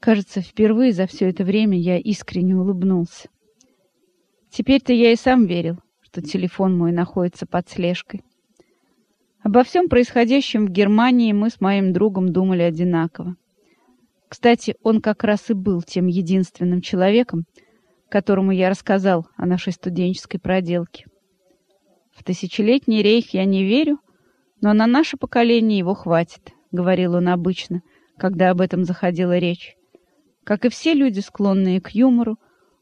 Кажется, впервые за все это время я искренне улыбнулся. Теперь-то я и сам верил, что телефон мой находится под слежкой. Обо всем происходящем в Германии мы с моим другом думали одинаково. Кстати, он как раз и был тем единственным человеком, которому я рассказал о нашей студенческой проделке. В тысячелетний рейх я не верю, но на наше поколение его хватит, — говорил он обычно, когда об этом заходила речь. Как и все люди, склонные к юмору,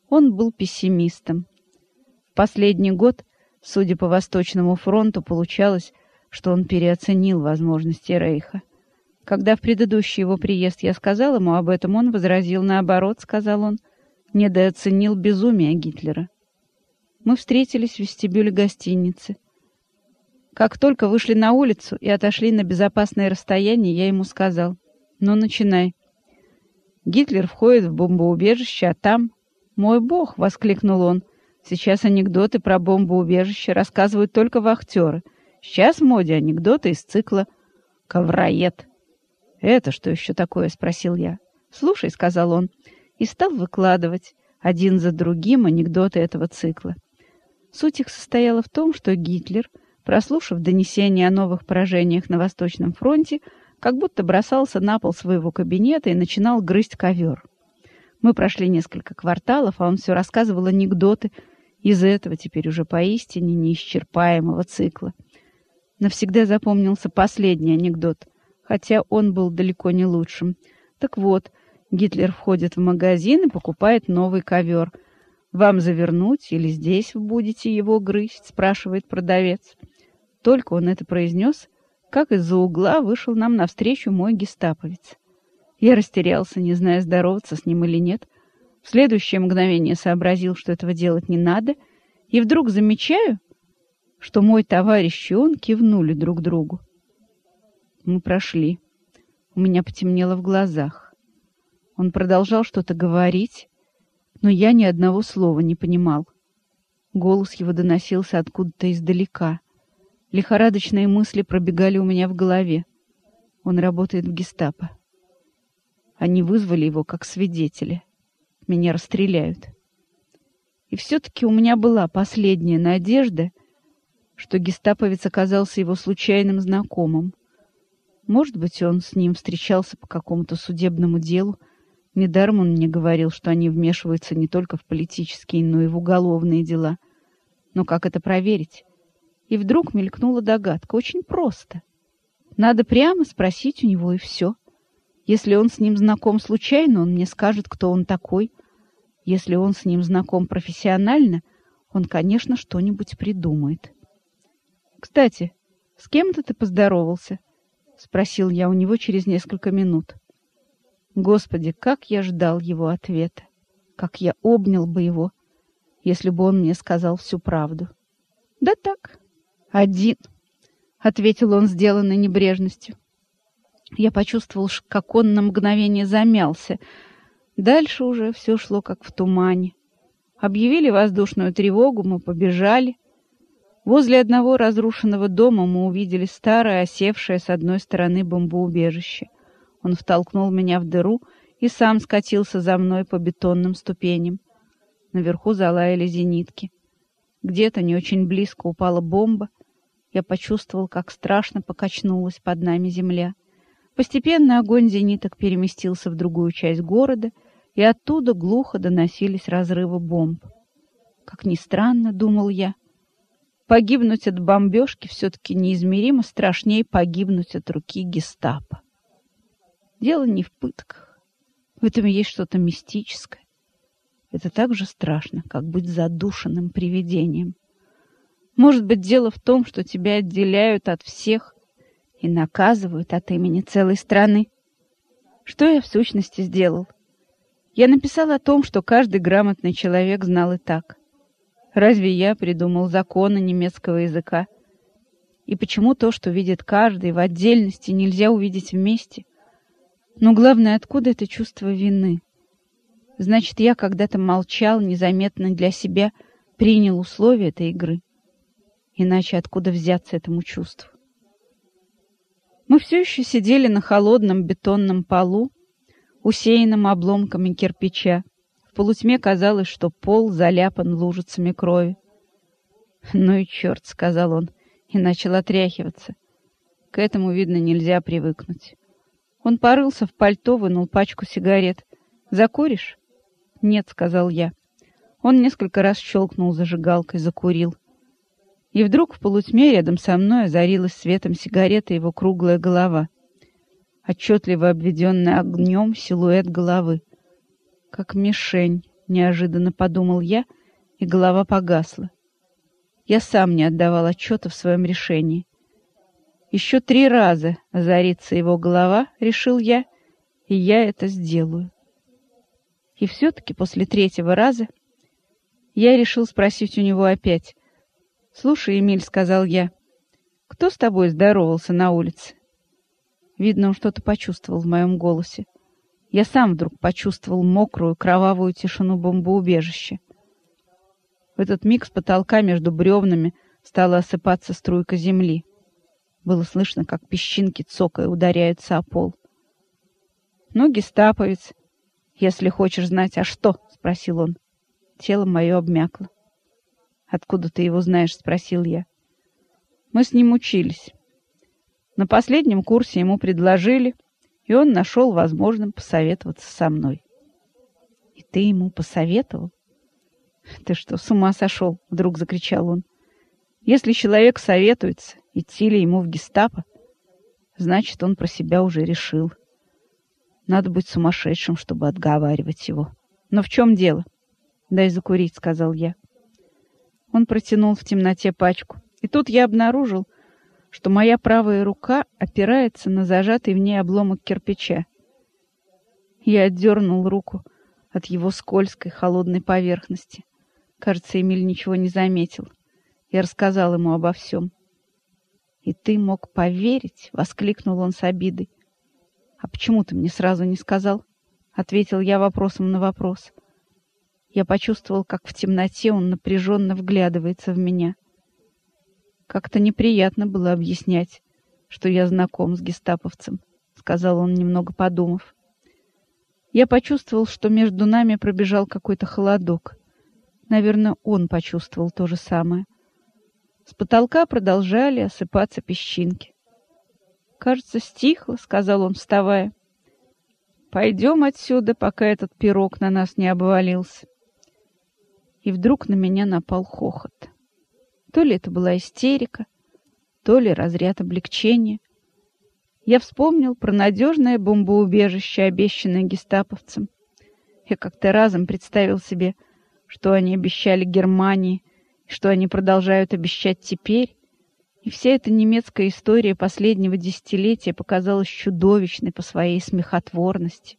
он был пессимистом. Последний год, судя по Восточному фронту, получалось, что он переоценил возможности Рейха. Когда в предыдущий его приезд я сказал ему об этом, он возразил наоборот, сказал он, недооценил безумие Гитлера. Мы встретились в вестибюле гостиницы. Как только вышли на улицу и отошли на безопасное расстояние, я ему сказал, ну, начинай. Гитлер входит в бомбоубежище, а там... «Мой бог!» — воскликнул он. «Сейчас анекдоты про бомбоубежище рассказывают только вахтеры. Сейчас в моде анекдоты из цикла «Ковроед». «Это что еще такое?» — спросил я. «Слушай», — сказал он, и стал выкладывать один за другим анекдоты этого цикла. Суть их состояла в том, что Гитлер, прослушав донесение о новых поражениях на Восточном фронте, как будто бросался на пол своего кабинета и начинал грызть ковер. Мы прошли несколько кварталов, а он все рассказывал анекдоты из этого теперь уже поистине неисчерпаемого цикла. Навсегда запомнился последний анекдот — хотя он был далеко не лучшим. Так вот, Гитлер входит в магазин и покупает новый ковер. «Вам завернуть или здесь будете его грызть?» — спрашивает продавец. Только он это произнес, как из-за угла вышел нам навстречу мой гестаповец. Я растерялся, не зная, здороваться с ним или нет. В следующее мгновение сообразил, что этого делать не надо, и вдруг замечаю, что мой товарищ и он кивнули друг другу. Мы прошли. У меня потемнело в глазах. Он продолжал что-то говорить, но я ни одного слова не понимал. Голос его доносился откуда-то издалека. Лихорадочные мысли пробегали у меня в голове. Он работает в гестапо. Они вызвали его как свидетеля. Меня расстреляют. И все-таки у меня была последняя надежда, что гестаповец оказался его случайным знакомым. Может быть, он с ним встречался по какому-то судебному делу. Недаром он мне говорил, что они вмешиваются не только в политические, но и в уголовные дела. Но как это проверить? И вдруг мелькнула догадка. Очень просто. Надо прямо спросить у него, и все. Если он с ним знаком случайно, он мне скажет, кто он такой. Если он с ним знаком профессионально, он, конечно, что-нибудь придумает. Кстати, с кем-то ты поздоровался? — спросил я у него через несколько минут. Господи, как я ждал его ответа! Как я обнял бы его, если бы он мне сказал всю правду! — Да так, один, — ответил он, сделанной небрежностью. Я почувствовал, как он на мгновение замялся. Дальше уже все шло как в тумане. Объявили воздушную тревогу, мы побежали — Возле одного разрушенного дома мы увидели старое, осевшее с одной стороны бомбоубежище. Он втолкнул меня в дыру и сам скатился за мной по бетонным ступеням. Наверху залаяли зенитки. Где-то не очень близко упала бомба. Я почувствовал, как страшно покачнулась под нами земля. Постепенно огонь зениток переместился в другую часть города, и оттуда глухо доносились разрывы бомб. Как ни странно, думал я, — Погибнуть от бомбежки все-таки неизмеримо страшнее погибнуть от руки гестапо. Дело не в пытках. В этом есть что-то мистическое. Это так же страшно, как быть задушенным привидением. Может быть, дело в том, что тебя отделяют от всех и наказывают от имени целой страны. Что я в сущности сделал? Я написал о том, что каждый грамотный человек знал и так. Разве я придумал законы немецкого языка? И почему то, что видит каждый в отдельности, нельзя увидеть вместе? Но главное, откуда это чувство вины? Значит, я когда-то молчал, незаметно для себя, принял условия этой игры. Иначе откуда взяться этому чувству? Мы все еще сидели на холодном бетонном полу, усеянным обломками кирпича. В полутьме казалось, что пол заляпан лужицами крови. «Ну и черт», — сказал он, и начал отряхиваться. К этому, видно, нельзя привыкнуть. Он порылся в пальто, вынул пачку сигарет. «Закуришь?» «Нет», — сказал я. Он несколько раз щелкнул зажигалкой, закурил. И вдруг в полутьме рядом со мной озарилась светом сигареты его круглая голова. Отчетливо обведенный огнем силуэт головы. Как мишень, неожиданно подумал я, и голова погасла. Я сам не отдавал отчета в своем решении. Еще три раза озарится его голова, решил я, и я это сделаю. И все-таки после третьего раза я решил спросить у него опять. «Слушай, Эмиль», — сказал я, — «кто с тобой здоровался на улице?» Видно, он что-то почувствовал в моем голосе. Я сам вдруг почувствовал мокрую, кровавую тишину бомбоубежища. В этот миг с потолка между бревнами стала осыпаться струйка земли. Было слышно, как песчинки цокая ударяются о пол. «Ну, гестаповец, если хочешь знать, а что?» — спросил он. Тело мое обмякло. «Откуда ты его знаешь?» — спросил я. «Мы с ним учились. На последнем курсе ему предложили, и он нашел возможным посоветоваться со мной». «И ты ему посоветовал?» «Ты что, с ума сошел?» — вдруг закричал он. «Если человек советуется, идти ли ему в гестапо, значит, он про себя уже решил. Надо быть сумасшедшим, чтобы отговаривать его. Но в чем дело?» «Дай закурить», — сказал я. Он протянул в темноте пачку. И тут я обнаружил, что моя правая рука опирается на зажатый в ней обломок кирпича. Я отдернул руку от его скользкой холодной поверхности. Кажется, Эмиль ничего не заметил. Я рассказал ему обо всем. «И ты мог поверить?» — воскликнул он с обидой. «А почему ты мне сразу не сказал?» — ответил я вопросом на вопрос. Я почувствовал, как в темноте он напряженно вглядывается в меня. Как-то неприятно было объяснять, что я знаком с гестаповцем, — сказал он, немного подумав. Я почувствовал, что между нами пробежал какой-то холодок. Наверное, он почувствовал то же самое. С потолка продолжали осыпаться песчинки. «Кажется, стихло», — сказал он, вставая. «Пойдем отсюда, пока этот пирог на нас не обвалился». И вдруг на меня напал хохот. То ли это была истерика, то ли разряд облегчения. Я вспомнил про надежное бомбоубежище, обещанное гестаповцам. Я как-то разом представил себе, что они обещали Германии, что они продолжают обещать теперь. И вся эта немецкая история последнего десятилетия показалась чудовищной по своей смехотворности.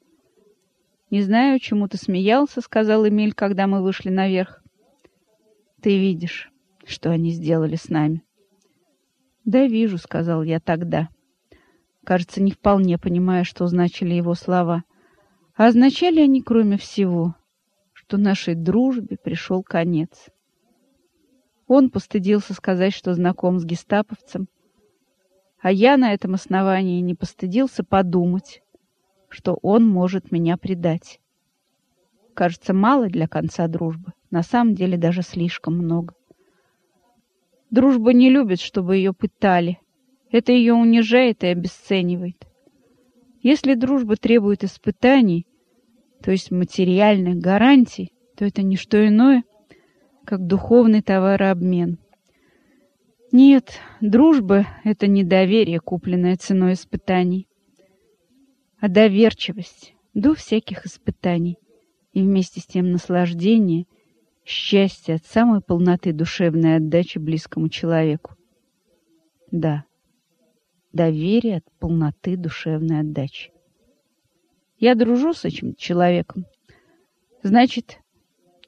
«Не знаю, чему ты смеялся», — сказал Эмиль, когда мы вышли наверх. «Ты видишь, что они сделали с нами». «Да, вижу», — сказал я тогда. Кажется, не вполне понимая, что значили его слова. А означали они, кроме всего, что нашей дружбе пришел конец. Он постыдился сказать, что знаком с гестаповцем, а я на этом основании не постыдился подумать, что он может меня предать. Кажется, мало для конца дружбы, на самом деле даже слишком много. Дружба не любит, чтобы ее пытали. Это ее унижает и обесценивает. Если дружба требует испытаний, то есть материальных гарантий, то это не что иное, как духовный товарообмен. Нет, дружба — это не доверие, купленное ценой испытаний, а доверчивость до всяких испытаний и вместе с тем наслаждение, счастье от самой полноты душевной отдачи близкому человеку. Да, доверие от полноты душевной отдачи. Я дружу с этим человеком. Значит,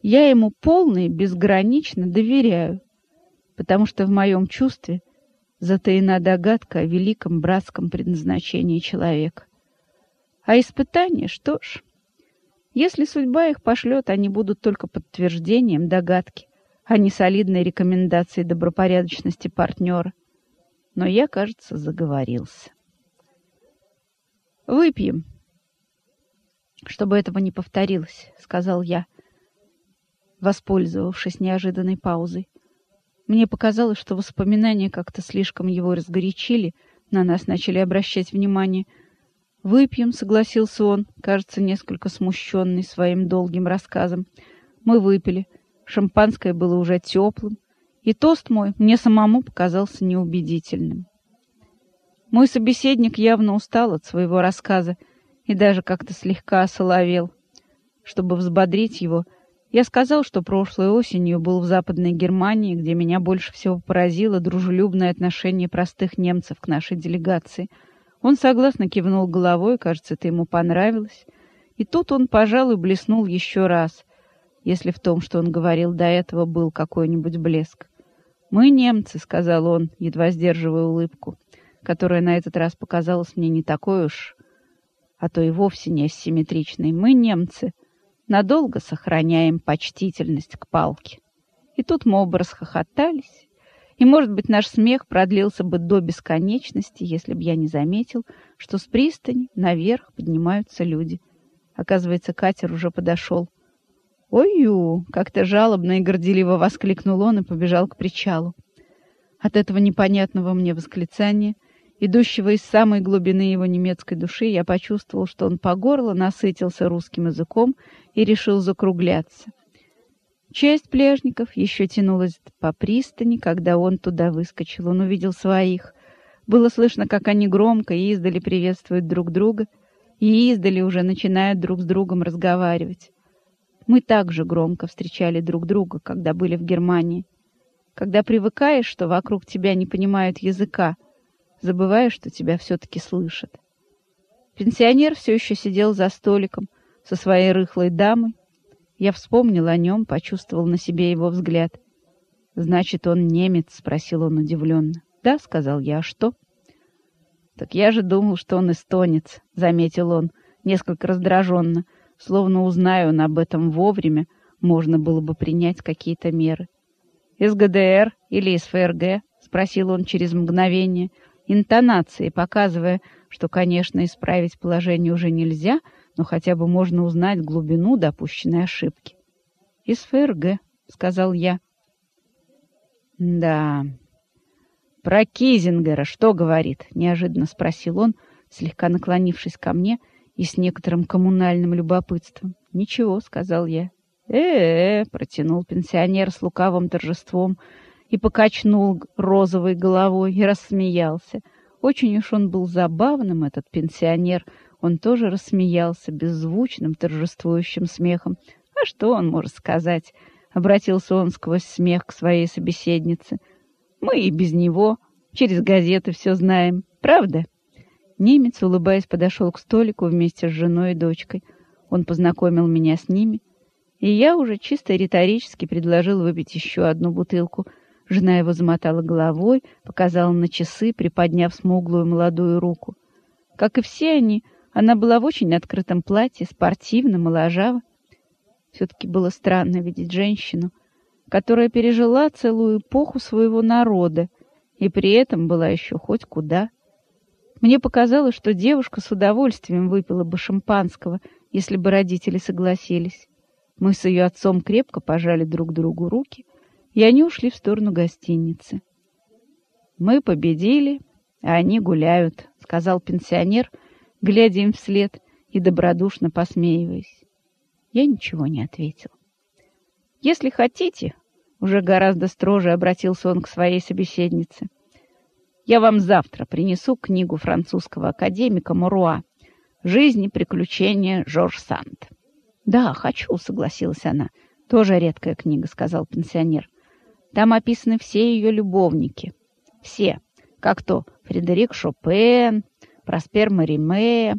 я ему полно и безгранично доверяю, потому что в моем чувстве затаена догадка о великом братском предназначении человека. А испытания, что ж, если судьба их пошлет, они будут только подтверждением догадки, а не солидной рекомендацией добропорядочности партнера. Но я, кажется, заговорился. «Выпьем», «Чтобы этого не повторилось», — сказал я, воспользовавшись неожиданной паузой. Мне показалось, что воспоминания как-то слишком его разгорячили, на нас начали обращать внимание. «Выпьем», — согласился он, кажется, несколько смущенный своим долгим рассказом. Мы выпили. Шампанское было уже теплым, и тост мой мне самому показался неубедительным. Мой собеседник явно устал от своего рассказа и даже как-то слегка осоловел. Чтобы взбодрить его, я сказал, что прошлой осенью был в Западной Германии, где меня больше всего поразило дружелюбное отношение простых немцев к нашей делегации. Он согласно кивнул головой, кажется, это ему понравилось. И тут он, пожалуй, блеснул еще раз, если в том, что он говорил до этого, был какой-нибудь блеск. «Мы немцы», — сказал он, едва сдерживая улыбку, которая на этот раз показалась мне не такой уж а то и вовсе не асимметричной, мы, немцы, надолго сохраняем почтительность к палке. И тут мы оба расхохотались, и, может быть, наш смех продлился бы до бесконечности, если бы я не заметил, что с пристани наверх поднимаются люди. Оказывается, катер уже подошел. «Ой-ю!» — как-то жалобно и горделиво воскликнул он и побежал к причалу. От этого непонятного мне восклицания — идущего из самой глубины его немецкой души, я почувствовал, что он по горло насытился русским языком и решил закругляться. Часть пляжников еще тянулась по пристани, когда он туда выскочил. Он увидел своих. Было слышно, как они громко и издали приветствуют друг друга, и издали уже начинают друг с другом разговаривать. Мы также громко встречали друг друга, когда были в Германии. Когда привыкаешь, что вокруг тебя не понимают языка, забывая, что тебя все-таки слышат. Пенсионер все еще сидел за столиком со своей рыхлой дамой. Я вспомнил о нем, почувствовал на себе его взгляд. «Значит, он немец?» — спросил он удивленно. «Да», — сказал я, — «а что?» «Так я же думал, что он эстонец», — заметил он, несколько раздраженно. Словно узнаю он об этом вовремя, можно было бы принять какие-то меры. «Из ГДР или из ФРГ?» — спросил он через мгновение, интонацией, показывая, что, конечно, исправить положение уже нельзя, но хотя бы можно узнать глубину допущенной ошибки. «Из ФРГ», — сказал я. «Да, про Кизингера что говорит?» — неожиданно спросил он, слегка наклонившись ко мне и с некоторым коммунальным любопытством. «Ничего», — сказал я. «Э-э-э», — протянул пенсионер с лукавым торжеством, — и покачнул розовой головой и рассмеялся. Очень уж он был забавным, этот пенсионер. Он тоже рассмеялся беззвучным, торжествующим смехом. «А что он может сказать?» — обратился он сквозь смех к своей собеседнице. «Мы и без него через газеты все знаем, правда?» Немец, улыбаясь, подошел к столику вместе с женой и дочкой. Он познакомил меня с ними, и я уже чисто риторически предложил выпить еще одну бутылку — Жена его замотала головой, показала на часы, приподняв смуглую молодую руку. Как и все они, она была в очень открытом платье, спортивно, моложава. Все-таки было странно видеть женщину, которая пережила целую эпоху своего народа и при этом была еще хоть куда. Мне показалось, что девушка с удовольствием выпила бы шампанского, если бы родители согласились. Мы с ее отцом крепко пожали друг другу руки — и они ушли в сторону гостиницы. «Мы победили, а они гуляют», — сказал пенсионер, глядя им вслед и добродушно посмеиваясь. Я ничего не ответил. «Если хотите», — уже гораздо строже обратился он к своей собеседнице, «я вам завтра принесу книгу французского академика Муруа «Жизнь и приключения Жорж Санд». «Да, хочу», — согласилась она. «Тоже редкая книга», — сказал пенсионер. Там описаны все ее любовники. Все. Как то Фредерик Шопен, Проспер Мариме,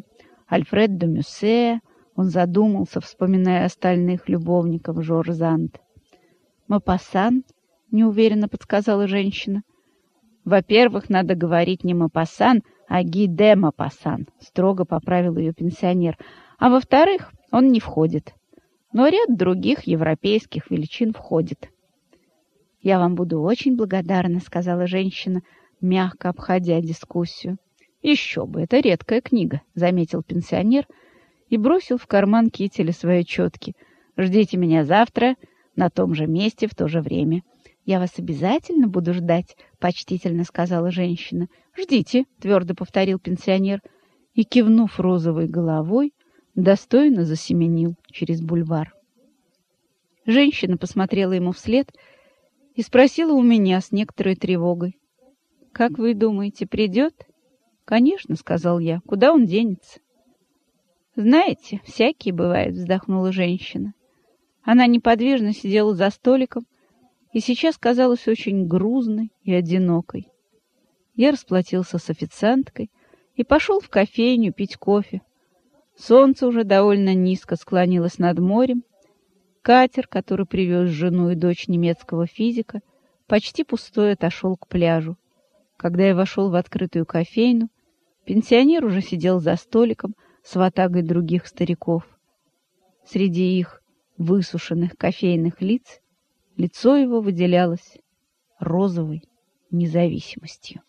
Альфред де Мюссе. Он задумался, вспоминая остальных любовников Жорж Зант. «Мапассан?» — неуверенно подсказала женщина. «Во-первых, надо говорить не Мапассан, а Гиде Мапассан», — строго поправил ее пенсионер. «А во-вторых, он не входит. Но ряд других европейских величин входит». «Я вам буду очень благодарна», — сказала женщина, мягко обходя дискуссию. «Еще бы, это редкая книга», — заметил пенсионер и бросил в карман кителя свои четки. «Ждите меня завтра на том же месте в то же время». «Я вас обязательно буду ждать», — почтительно сказала женщина. «Ждите», — твердо повторил пенсионер, и, кивнув розовой головой, достойно засеменил через бульвар. Женщина посмотрела ему вслед и спросила у меня с некоторой тревогой. «Как вы думаете, придет?» «Конечно», — сказал я. «Куда он денется?» «Знаете, всякие бывают», — вздохнула женщина. Она неподвижно сидела за столиком и сейчас казалась очень грузной и одинокой. Я расплатился с официанткой и пошел в кофейню пить кофе. Солнце уже довольно низко склонилось над морем. Катер, который привез жену и дочь немецкого физика, почти пустой отошел к пляжу. Когда я вошел в открытую кофейну, пенсионер уже сидел за столиком с ватагой других стариков. Среди их высушенных кофейных лиц лицо его выделялось розовой независимостью.